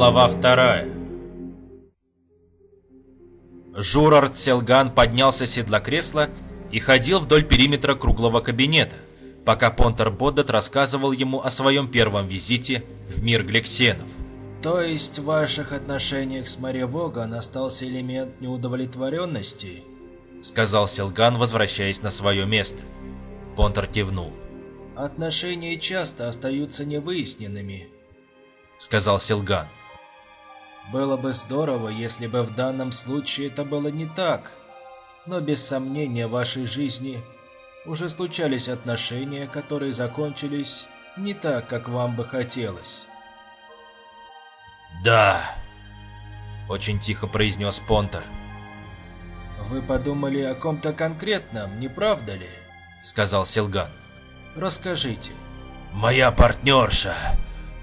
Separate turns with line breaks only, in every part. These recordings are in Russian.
Глава вторая. Журард Селган поднялся с седла кресла и ходил вдоль периметра круглого кабинета, пока Понтер Боддет рассказывал ему о своем первом визите в мир Глексенов.
То есть в ваших отношениях с Мария Воган остался элемент неудовлетворенности?
Сказал Селган, возвращаясь на свое место. Понтер кивнул.
Отношения часто остаются невыясненными,
сказал Селган.
Было бы здорово, если бы в данном случае это было не так. Но без сомнения в вашей жизни уже случались отношения, которые закончились не так, как вам бы хотелось.
«Да», — очень тихо произнес Понтер.
«Вы подумали о ком-то конкретном, не правда ли?» — сказал Силган. «Расскажите».
«Моя партнерша,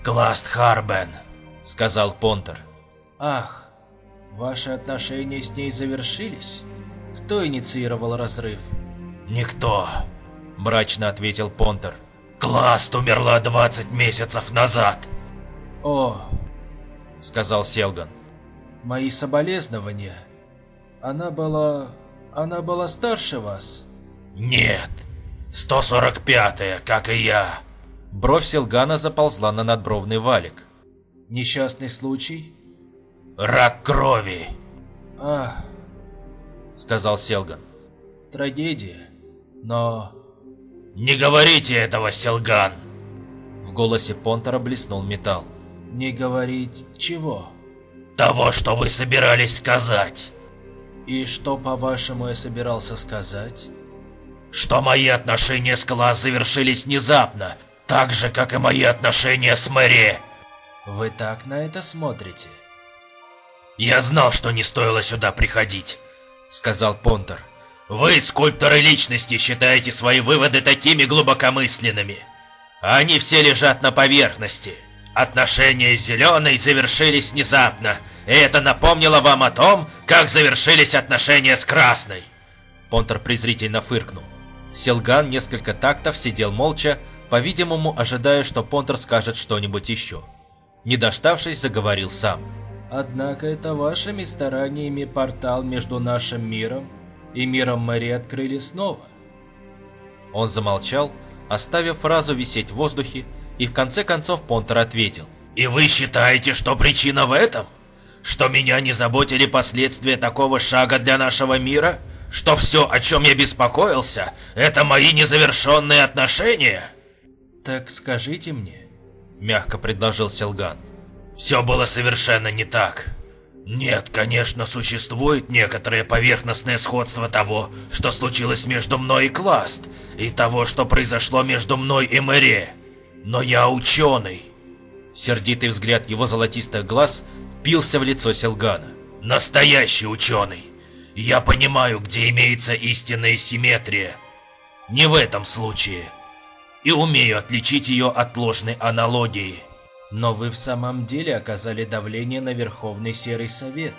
Класт Харбен», — сказал Понтер.
«Ах, ваши отношения с ней завершились? Кто инициировал разрыв?»
«Никто», — мрачно ответил Понтер. «Класт умерла 20 месяцев назад».
«О, — сказал Селган. «Мои соболезнования. Она была... она была старше вас?»
«Нет, 145-я, как и я». Бровь Селгана заползла на надбровный валик.
«Несчастный случай?»
«Рак крови».
«Ах», — сказал Селган. «Трагедия, но...»
«Не говорите этого, Селган!»
В голосе Понтера блеснул металл. Не говорить чего?
Того, что вы собирались сказать.
И что, по-вашему, я собирался сказать?
Что мои отношения с Класс завершились внезапно, так же, как и мои отношения с Мэри.
Вы так на это смотрите?
Я знал, что не стоило сюда приходить, сказал Понтер. Вы, скульпторы личности, считаете свои выводы такими глубокомысленными. Они все лежат на поверхности. Отношения с Зеленой завершились внезапно, и это напомнило вам о том, как завершились отношения с Красной. Понтер презрительно фыркнул. Селган несколько тактов сидел молча, по-видимому, ожидая, что Понтер скажет что-нибудь еще. Не дождавшись, заговорил сам.
«Однако это вашими стараниями портал между нашим миром и миром Мэри открыли снова».
Он замолчал, оставив фразу висеть в воздухе, и в конце концов Понтер ответил. «И вы считаете, что причина в этом? Что меня не заботили последствия такого шага для нашего мира? Что все, о чем я беспокоился, это мои незавершенные отношения?»
«Так скажите мне», —
мягко предложил Селган. «Все было совершенно не так. Нет, конечно, существует некоторое поверхностное сходство того, что случилось между мной и Класт, и того, что произошло между мной и Мэри. Но я ученый. Сердитый взгляд его золотистых глаз впился в лицо Селгана. Настоящий ученый. Я понимаю, где имеется истинная симметрия. Не в этом случае. И умею отличить ее от ложной аналогии.
Но вы в самом деле оказали давление на Верховный Серый Совет.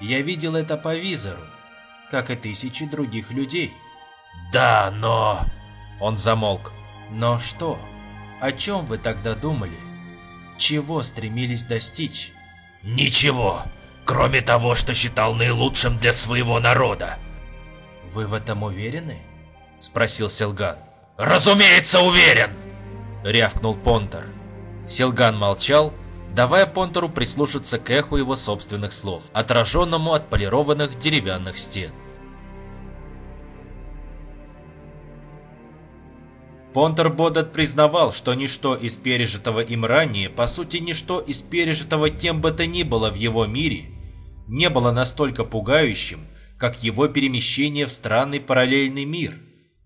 Я видел это по визору, как и тысячи других людей.
Да, но... Он замолк.
Но что? О чем вы тогда думали? Чего стремились достичь?
Ничего, кроме того, что считал наилучшим для своего народа.
Вы в этом уверены? Спросил Селган.
Разумеется, уверен! Рявкнул Понтер. Селган молчал, давая Понтеру прислушаться к эху его собственных слов, отраженному от полированных деревянных стен. Понтер Бодат признавал, что ничто из пережитого им ранее, по сути ничто из пережитого кем бы то ни было в его мире, не было настолько пугающим, как его перемещение в странный параллельный мир,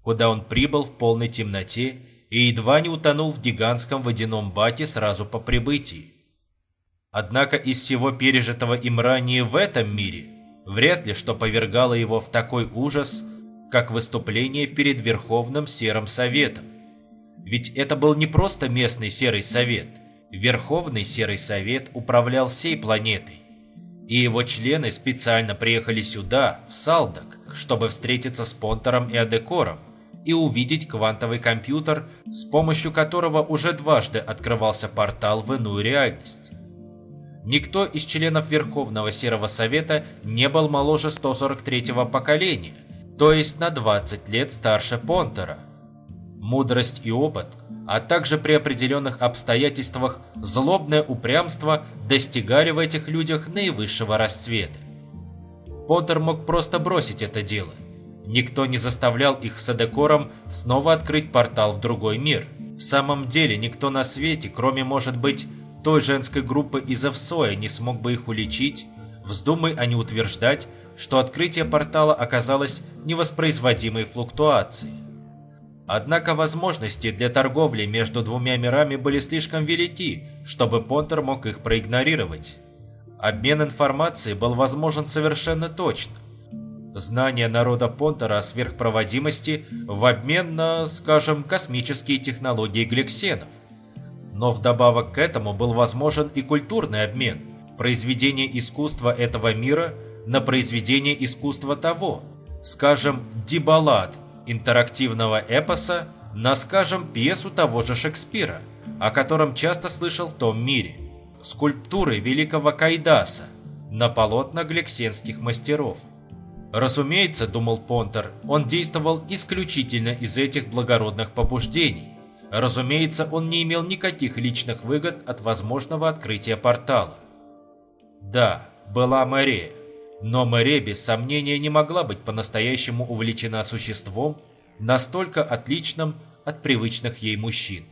куда он прибыл в полной темноте и едва не утонул в гигантском водяном бате сразу по прибытии. Однако из всего пережитого им ранее в этом мире, вряд ли что повергало его в такой ужас, как выступление перед Верховным Серым Советом. Ведь это был не просто местный Серый Совет. Верховный Серый Совет управлял всей планетой. И его члены специально приехали сюда, в Салдак, чтобы встретиться с Понтером и Адекором и увидеть квантовый компьютер, с помощью которого уже дважды открывался портал в иную реальность. Никто из членов Верховного Серого Совета не был моложе 143-го поколения, то есть на 20 лет старше Понтера. Мудрость и опыт, а также при определенных обстоятельствах злобное упрямство достигали в этих людях наивысшего расцвета. Понтер мог просто бросить это дело. Никто не заставлял их с Эдекором снова открыть портал в другой мир. В самом деле никто на свете, кроме, может быть, той женской группы из Эвсоя не смог бы их уличить, вздумай они утверждать, что открытие портала оказалось невоспроизводимой флуктуацией. Однако возможности для торговли между двумя мирами были слишком велики, чтобы Понтер мог их проигнорировать. Обмен информацией был возможен совершенно точно. Знание народа Понтера о сверхпроводимости в обмен на, скажем, космические технологии гликсенов. Но вдобавок к этому был возможен и культурный обмен. Произведение искусства этого мира на произведение искусства того. Скажем, дебалад интерактивного эпоса на, скажем, пьесу того же Шекспира, о котором часто слышал в том мире. Скульптуры великого Кайдаса на полотна гликсенских мастеров. Разумеется, думал Понтер, он действовал исключительно из этих благородных побуждений. Разумеется, он не имел никаких личных выгод от возможного открытия портала. Да, была Мэрия. Но Мэрия без сомнения не могла быть по-настоящему увлечена существом, настолько отличным от привычных ей мужчин.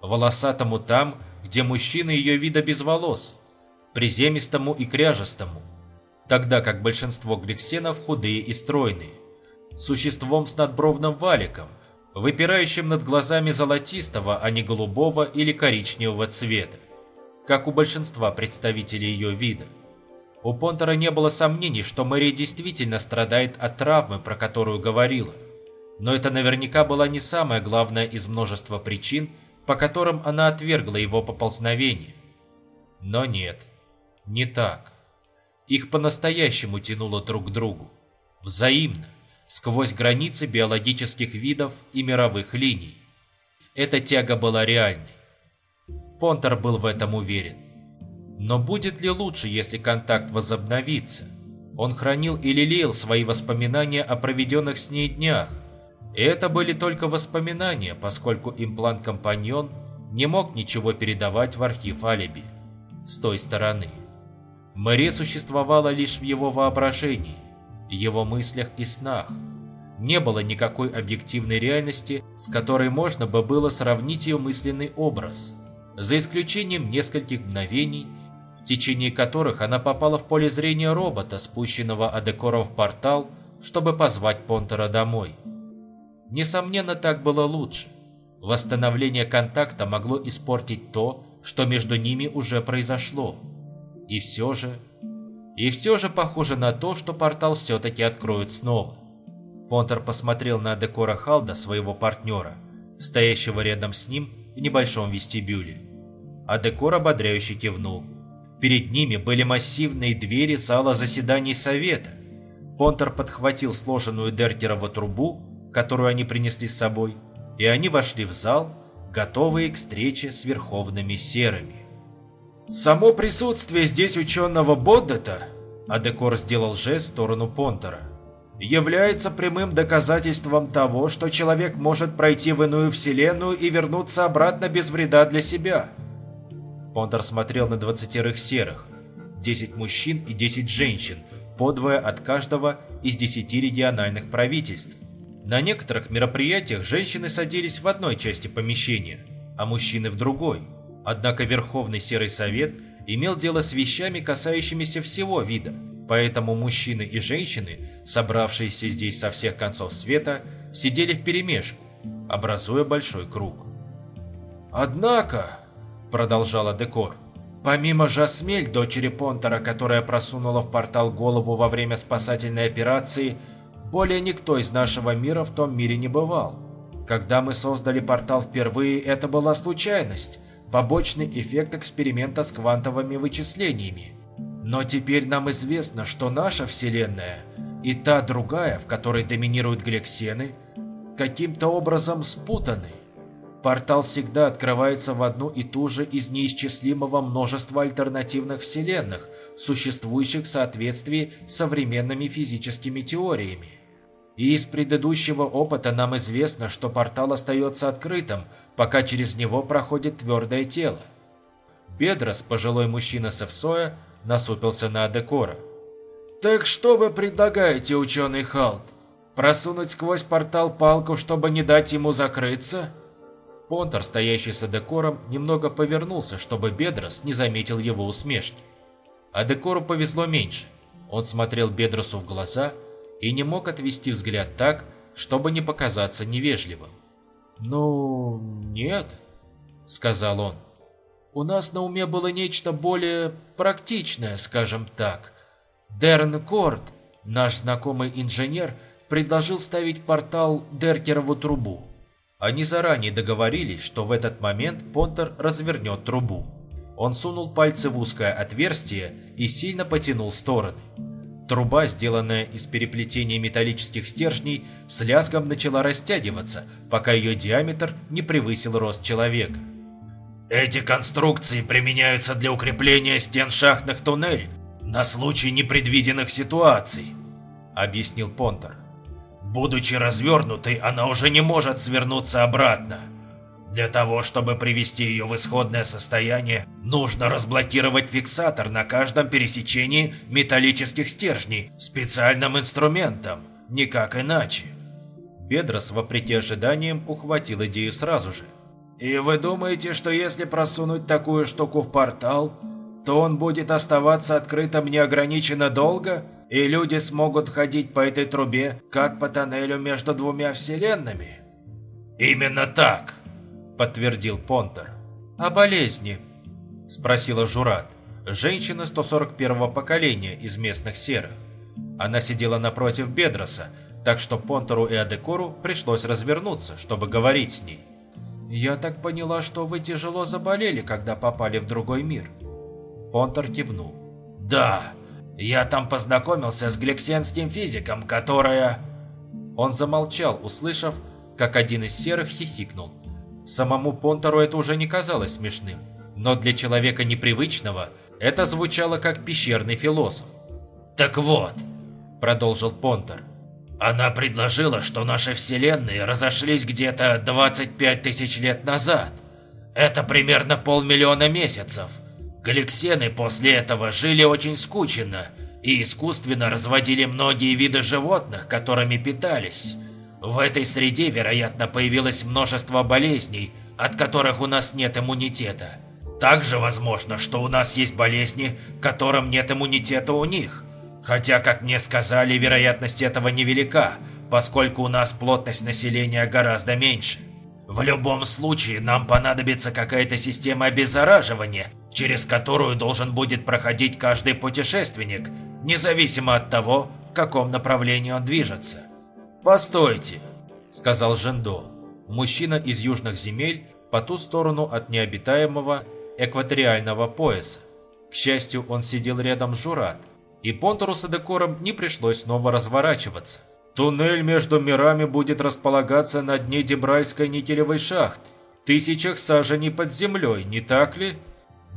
Волосатому там, где мужчины ее вида без волос, приземистому и кряжестому, тогда как большинство гликсенов худые и стройные, существом с надбровным валиком – выпирающим над глазами золотистого, а не голубого или коричневого цвета, как у большинства представителей ее вида. У Понтера не было сомнений, что Мэри действительно страдает от травмы, про которую говорила. Но это наверняка была не самая главная из множества причин, по которым она отвергла его поползновение. Но нет, не так. Их по-настоящему тянуло друг к другу. Взаимно сквозь границы биологических видов и мировых линий. Эта тяга была реальной. Понтер был в этом уверен. Но будет ли лучше, если контакт возобновится? Он хранил и лелеял свои воспоминания о проведенных с ней днях. И это были только воспоминания, поскольку имплант-компаньон не мог ничего передавать в архив алиби с той стороны. Мэри существовала лишь в его воображении его мыслях и снах. Не было никакой объективной реальности, с которой можно бы было сравнить ее мысленный образ, за исключением нескольких мгновений, в течение которых она попала в поле зрения робота, спущенного Адекором в портал, чтобы позвать Понтера домой. Несомненно, так было лучше. Восстановление контакта могло испортить то, что между ними уже произошло. И все же и все же похоже на то, что портал все-таки откроют снова. Понтер посмотрел на Декора Халда, своего партнера, стоящего рядом с ним в небольшом вестибюле. А Декор ободряюще кивнул. Перед ними были массивные двери зала заседаний совета. Понтер подхватил сложенную Дертерову трубу, которую они принесли с собой, и они вошли в зал, готовые к встрече с верховными серыми. Само присутствие здесь ученого Боддета, Адекор сделал жест в сторону Понтера, является прямым доказательством того, что человек может пройти в иную вселенную и вернуться обратно без вреда для себя. Понтер смотрел на двадцатерых серых, 10 мужчин и 10 женщин, подвое от каждого из 10 региональных правительств. На некоторых мероприятиях женщины садились в одной части помещения, а мужчины в другой – Однако Верховный Серый Совет имел дело с вещами, касающимися всего вида, поэтому мужчины и женщины, собравшиеся здесь со всех концов света, сидели вперемешку, образуя большой круг. «Однако», — продолжала Декор, — «помимо Жасмель, дочери Понтера, которая просунула в портал голову во время спасательной операции, более никто из нашего мира в том мире не бывал. Когда мы создали портал впервые, это была случайность, побочный эффект эксперимента с квантовыми вычислениями. Но теперь нам известно, что наша Вселенная и та другая, в которой доминируют глексены, каким-то образом спутаны.
портал всегда открывается в одну и ту же из неисчислимого множества альтернативных вселенных, существующих в соответствии с современными физическими теориями. И из предыдущего опыта нам известно, что портал остается открытым, пока через него проходит твердое тело. Бедрос, пожилой мужчина с Эвсоя, насупился на Адекора. «Так что вы предлагаете, ученый Халт? Просунуть сквозь портал палку, чтобы не дать ему закрыться?» Понтер, стоящий с Адекором, немного повернулся, чтобы Бедрос не заметил его усмешки. Адекору повезло меньше. Он смотрел Бедросу в глаза и не мог отвести взгляд так, чтобы не показаться невежливым. «Ну, нет», — сказал он. «У нас на уме было нечто более практичное, скажем так. Дерн Корт, наш знакомый инженер, предложил ставить портал Деркерову трубу. Они заранее договорились, что в этот момент Понтер развернет трубу. Он сунул пальцы в узкое отверстие и сильно потянул стороны. Труба, сделанная из переплетения металлических стержней, с лязгом начала растягиваться, пока ее диаметр не превысил рост человека.
Эти конструкции применяются для укрепления стен шахтных туннелей на случай непредвиденных ситуаций, объяснил Понтер. Будучи развернутой, она уже не может свернуться обратно. Для того, чтобы привести ее в исходное состояние, нужно разблокировать фиксатор на каждом пересечении металлических стержней специальным инструментом, никак иначе.
Бедрос, вопреки ожиданиям, ухватил идею сразу же. «И вы думаете, что если просунуть такую штуку в портал, то он будет оставаться открытым неограниченно долго?» и люди смогут ходить по этой трубе, как по тоннелю между двумя вселенными?»
«Именно так», — подтвердил Понтер.
«А болезни?» — спросила Журат, женщина 141-го поколения из местных серых. Она сидела напротив Бедроса, так что Понтеру и Адекору пришлось развернуться, чтобы говорить с ней. «Я так поняла, что вы тяжело заболели, когда попали в другой мир». Понтер кивнул.
«Да, я там познакомился с гликсенским физиком, которая...»
Он замолчал, услышав, как один из серых хихикнул. Самому Понтеру это уже не казалось смешным, но для человека непривычного это звучало как пещерный философ.
«Так вот», — продолжил Понтер, — «она предложила, что наши вселенные разошлись где-то 25 тысяч лет назад. Это примерно полмиллиона месяцев. Галексены после этого жили очень скучно и искусственно разводили многие виды животных, которыми питались. В этой среде, вероятно, появилось множество болезней, от которых у нас нет иммунитета. Также возможно, что у нас есть болезни, которым нет иммунитета у них. Хотя, как мне сказали, вероятность этого невелика, поскольку у нас плотность населения гораздо меньше. В любом случае, нам понадобится какая-то система обеззараживания, через которую должен будет проходить каждый путешественник, независимо от того, в каком направлении он движется.
«Постойте», — сказал Жендо, мужчина из южных земель по ту сторону от необитаемого экваториального пояса. К счастью, он сидел рядом с Журат, и Понтуру с Адекором не пришлось снова разворачиваться. Туннель между мирами будет располагаться на дне Дебрайской никелевой шахты, тысячах саженей под землей, не так ли?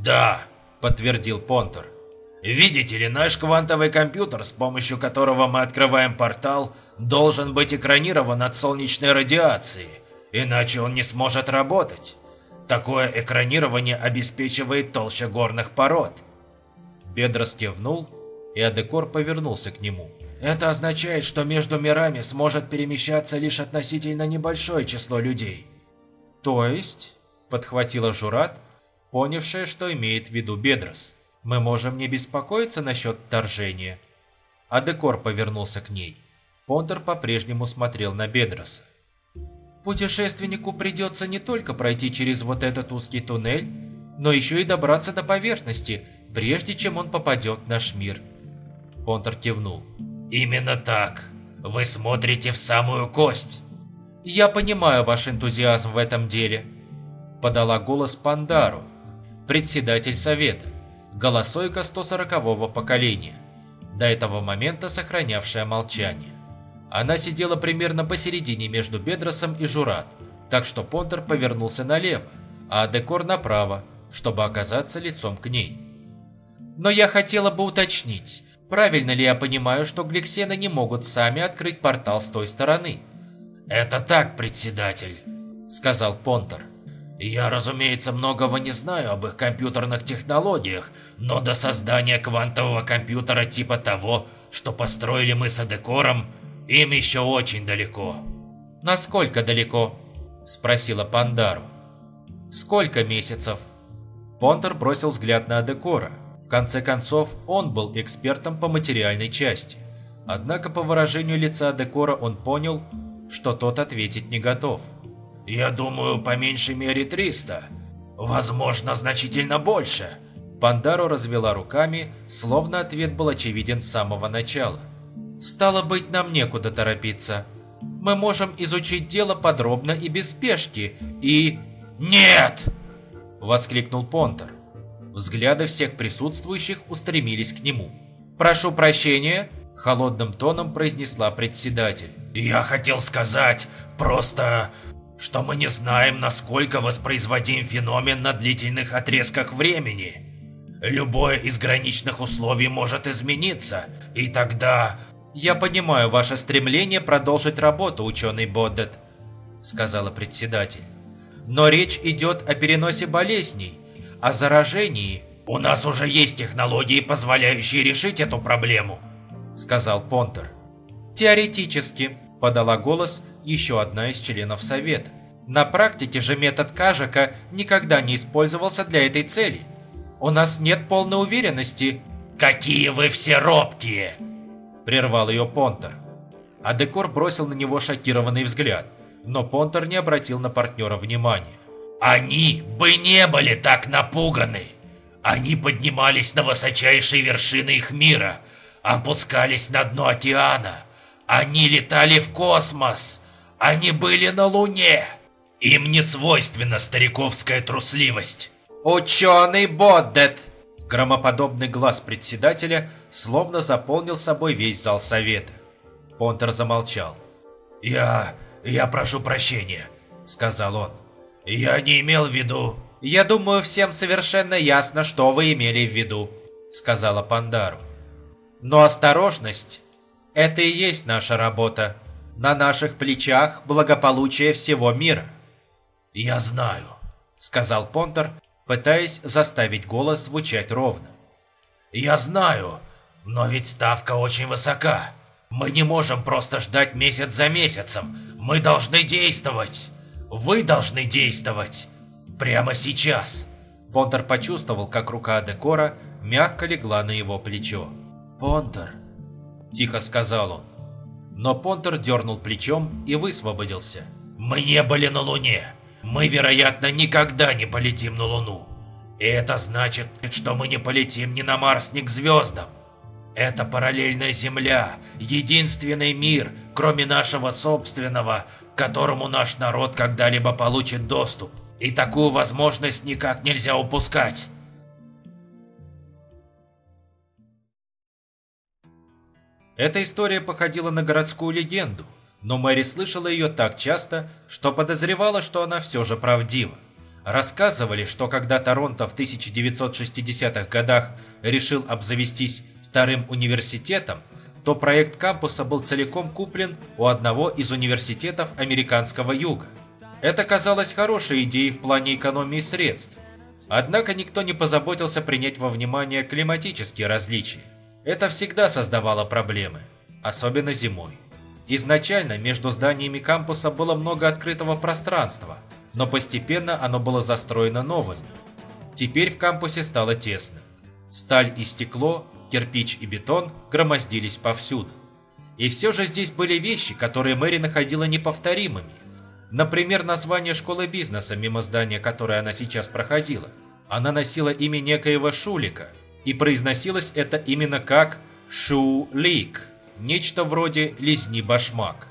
«Да», — подтвердил Понтер. «Видите ли, наш квантовый компьютер, с помощью которого мы открываем портал, должен быть экранирован от солнечной радиации, иначе он не сможет работать. Такое экранирование обеспечивает толща горных пород».
Бедрос кивнул, и Адекор повернулся к нему. «Это означает, что между мирами сможет перемещаться лишь относительно небольшое число людей». «То есть?» – подхватила Журат, понявшая, что имеет в виду Бедрос. «Мы можем не беспокоиться насчет вторжения». А Декор повернулся к ней. Понтер по-прежнему смотрел на Бедроса. «Путешественнику придется не только пройти через вот этот узкий туннель, но еще и добраться до поверхности, прежде чем он попадет в наш мир». Понтер кивнул.
«Именно так. Вы смотрите в самую кость».
«Я понимаю ваш энтузиазм в этом деле», – подала голос Пандару, председатель совета, голосойка 140-го поколения, до этого момента сохранявшая молчание. Она сидела примерно посередине между Бедросом и Журат,
так что Понтер повернулся налево, а Декор направо, чтобы оказаться лицом к ней. «Но я хотела бы уточнить, правильно ли я понимаю, что гликсены не могут сами открыть портал с той стороны?»
«Это так, председатель», — сказал Понтер. «Я, разумеется, многого не знаю об их компьютерных технологиях, но до создания квантового компьютера типа того, что построили мы с Адекором, им еще очень далеко».
«Насколько далеко?» – спросила Пандару. «Сколько месяцев?» Понтер бросил взгляд на Адекора. В конце концов, он был экспертом по материальной части. Однако по выражению лица Адекора он понял, что тот ответить не готов.
«Я думаю, по меньшей мере 300. Возможно, значительно больше».
Пандару развела руками, словно ответ был очевиден с самого начала. «Стало быть, нам некуда торопиться. Мы можем изучить дело подробно и без спешки, и...»
«Нет!»
– воскликнул Понтер. Взгляды всех присутствующих устремились к нему. «Прошу прощения», – холодным тоном произнесла председатель.
«Я хотел сказать просто, что мы не знаем, насколько воспроизводим феномен на длительных отрезках времени. Любое из граничных условий может измениться, и тогда
«Я понимаю ваше стремление продолжить работу, ученый Боддет», — сказала председатель. «Но речь идет о переносе болезней, о заражении».
«У нас уже есть технологии, позволяющие решить эту проблему», — сказал Понтер.
«Теоретически», — подала голос еще одна из членов Совета. «На практике же метод Кажика никогда не использовался для этой цели. У нас нет полной уверенности».
«Какие вы все робкие!»
Прервал ее Понтер. А Декор бросил на него шокированный взгляд, но Понтер не обратил на партнера внимания.
«Они бы не были так напуганы! Они поднимались на высочайшие вершины их мира, опускались на дно океана, они летали в космос, они были на Луне! Им не свойственна стариковская трусливость!»
«Ученый Боддет!» Громоподобный глаз председателя словно заполнил собой весь зал совета. Понтер замолчал.
«Я... я прошу прощения», — сказал он. «Я не имел в виду...»
«Я думаю, всем совершенно ясно, что вы имели в виду», — сказала Пандару. «Но осторожность — это и есть наша работа. На наших плечах благополучие всего мира».
«Я знаю», — сказал Понтер,
пытаясь заставить голос звучать ровно.
«Я знаю, но ведь ставка очень высока. Мы не можем просто ждать месяц за месяцем. Мы должны действовать. Вы должны действовать. Прямо сейчас.
Понтер почувствовал, как рука Декора мягко легла на его плечо.
«Понтер», –
тихо сказал он. Но Понтер дернул плечом и высвободился.
«Мы не были на Луне. Мы, вероятно, никогда не полетим на Луну. И это значит, что мы не полетим ни на Марс, ни к звездам. Это параллельная Земля, единственный мир, кроме нашего собственного, к которому наш народ когда-либо получит доступ. И такую возможность никак нельзя упускать.
Эта история походила на городскую легенду, но Мэри слышала ее так часто, что подозревала, что она все же правдива. Рассказывали, что когда Торонто в 1960-х годах решил обзавестись вторым университетом, то проект кампуса был целиком куплен у одного из университетов американского юга. Это казалось хорошей идеей в плане экономии средств. Однако никто не позаботился принять во внимание климатические различия. Это всегда создавало проблемы, особенно зимой. Изначально между зданиями кампуса было много открытого пространства, но постепенно оно было застроено новыми. Теперь в кампусе стало тесно. Сталь и стекло кирпич и бетон громоздились повсюду. И все же здесь были вещи, которые Мэри находила неповторимыми. Например, название школы бизнеса, мимо здания которой она сейчас проходила. Она носила имя некоего Шулика, и произносилось это именно как Шу-Лик, нечто вроде «Лизни башмак».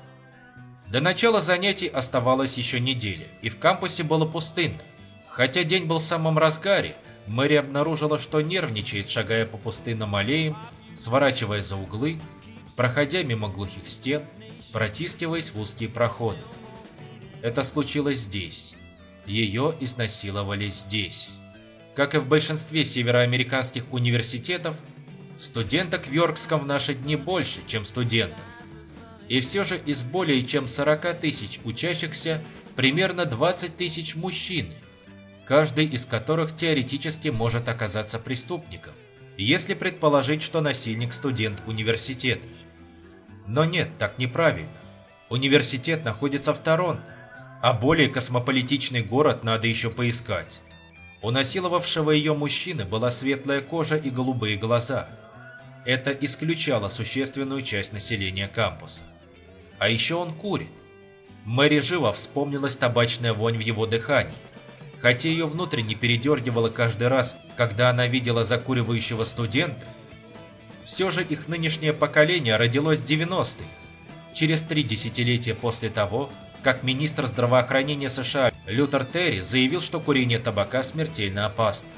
До начала занятий оставалось еще неделя, и в кампусе было пустынно. Хотя день был в самом разгаре, Мэри обнаружила, что нервничает, шагая по пустынным аллеям, сворачивая за углы, проходя мимо глухих стен, протискиваясь в узкие проходы. Это случилось здесь. Ее изнасиловали здесь. Как и в большинстве североамериканских университетов, студенток в Йоркском в наши дни больше, чем студентов. И все же из более чем 40 тысяч учащихся примерно 20 тысяч мужчин, каждый из которых теоретически может оказаться преступником, если предположить, что насильник студент университета. Но нет, так неправильно. Университет находится в Торонто, а более космополитичный город надо еще поискать. У насиловавшего ее мужчины была светлая кожа и голубые глаза. Это исключало существенную часть населения кампуса. А еще он курит. Мэри живо вспомнилась табачная вонь в его дыхании. Хотя ее внутренне передергивало каждый раз, когда она видела закуривающего студента, все же их нынешнее поколение родилось в 90-е, через три десятилетия после того, как министр здравоохранения США Лютер Терри заявил, что курение табака смертельно опасно.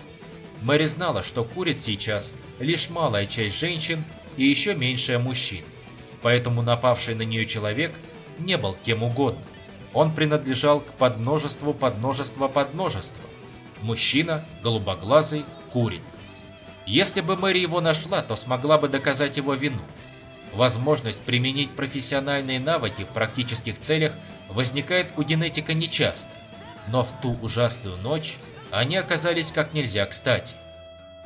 Мэри знала, что курит сейчас лишь малая часть женщин и еще меньшая мужчин поэтому напавший на нее человек не был кем угодно. Он принадлежал к подмножеству подмножества подмножества. Мужчина, голубоглазый, курит. Если бы Мэри его нашла, то смогла бы доказать его вину. Возможность применить профессиональные навыки в практических целях возникает у генетика нечасто, но в ту ужасную ночь они оказались как нельзя кстати.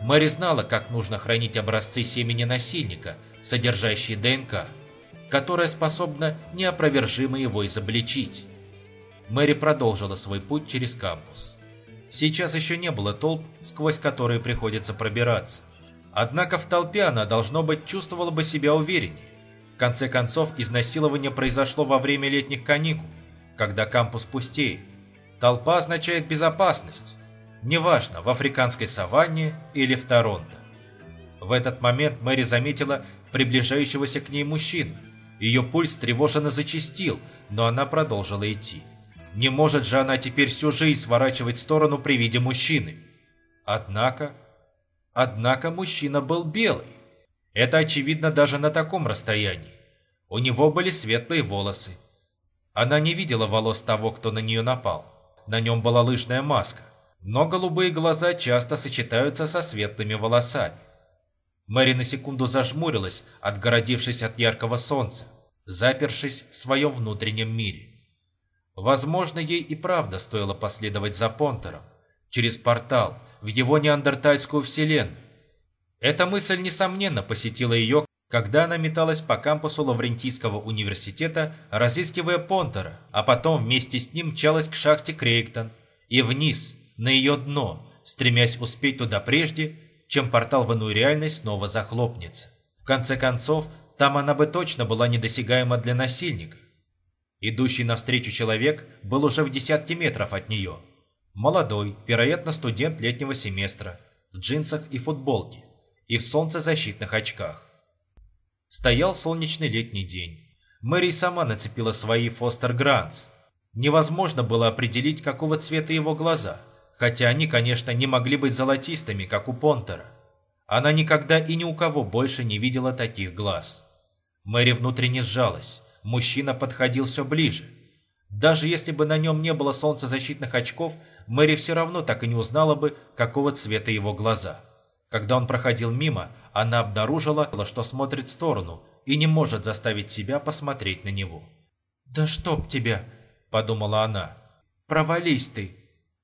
Мэри знала, как нужно хранить образцы семени насильника, содержащие ДНК которая способна неопровержимо его изобличить. Мэри продолжила свой путь через кампус. Сейчас еще не было толп, сквозь которые приходится пробираться. Однако в толпе она, должно быть, чувствовала бы себя увереннее. В конце концов, изнасилование произошло во время летних каникул, когда кампус пустеет. Толпа означает безопасность. Неважно, в африканской саванне или в Торонто. В этот момент Мэри заметила приближающегося к ней мужчину. Ее пульс тревоженно зачастил, но она продолжила идти. Не может же она теперь всю жизнь сворачивать в сторону при виде мужчины. Однако... Однако мужчина был белый. Это очевидно даже на таком расстоянии. У него были светлые волосы. Она не видела волос того, кто на нее напал. На нем была лыжная маска. Но голубые глаза часто сочетаются со светлыми волосами. Мэри на секунду зажмурилась, отгородившись от яркого солнца, запершись в своем внутреннем мире. Возможно, ей и правда стоило последовать за Понтером, через портал, в его неандертальскую вселенную. Эта мысль, несомненно, посетила ее, когда она металась по кампусу Лаврентийского университета, разыскивая Понтера, а потом вместе с ним мчалась к шахте Крейгтон и вниз, на ее дно, стремясь успеть туда прежде, чем портал в иную реальность снова захлопнется. В конце концов, там она бы точно была недосягаема для насильника. Идущий навстречу человек был уже в десятке метров от нее. Молодой, вероятно, студент летнего семестра, в джинсах и футболке, и в солнцезащитных очках. Стоял солнечный летний день. Мэри сама нацепила свои Фостер Грантс. Невозможно было определить, какого цвета его глаза – хотя они, конечно, не могли быть золотистыми, как у Понтера. Она никогда и ни у кого больше не видела таких глаз. Мэри внутренне сжалась, мужчина подходил все ближе. Даже если бы на нем не было солнцезащитных очков, Мэри все равно так и не узнала бы, какого цвета его глаза. Когда он проходил мимо, она обнаружила, что смотрит в сторону и не может заставить себя посмотреть на него. «Да чтоб тебя!» – подумала она. «Провались ты!»